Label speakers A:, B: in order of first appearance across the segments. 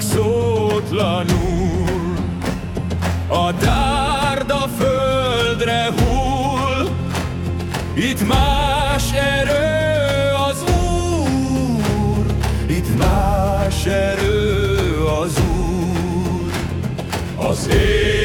A: Hallgatok szótlanul. A dárda földre hull Itt más erő az Úr. Itt más erő az Úr. Az ég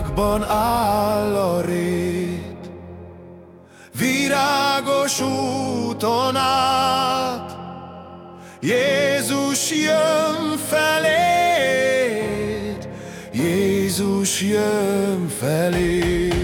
A: Virágban áll a rét, virágos úton át, Jézus jön feléd, Jézus jön feléd.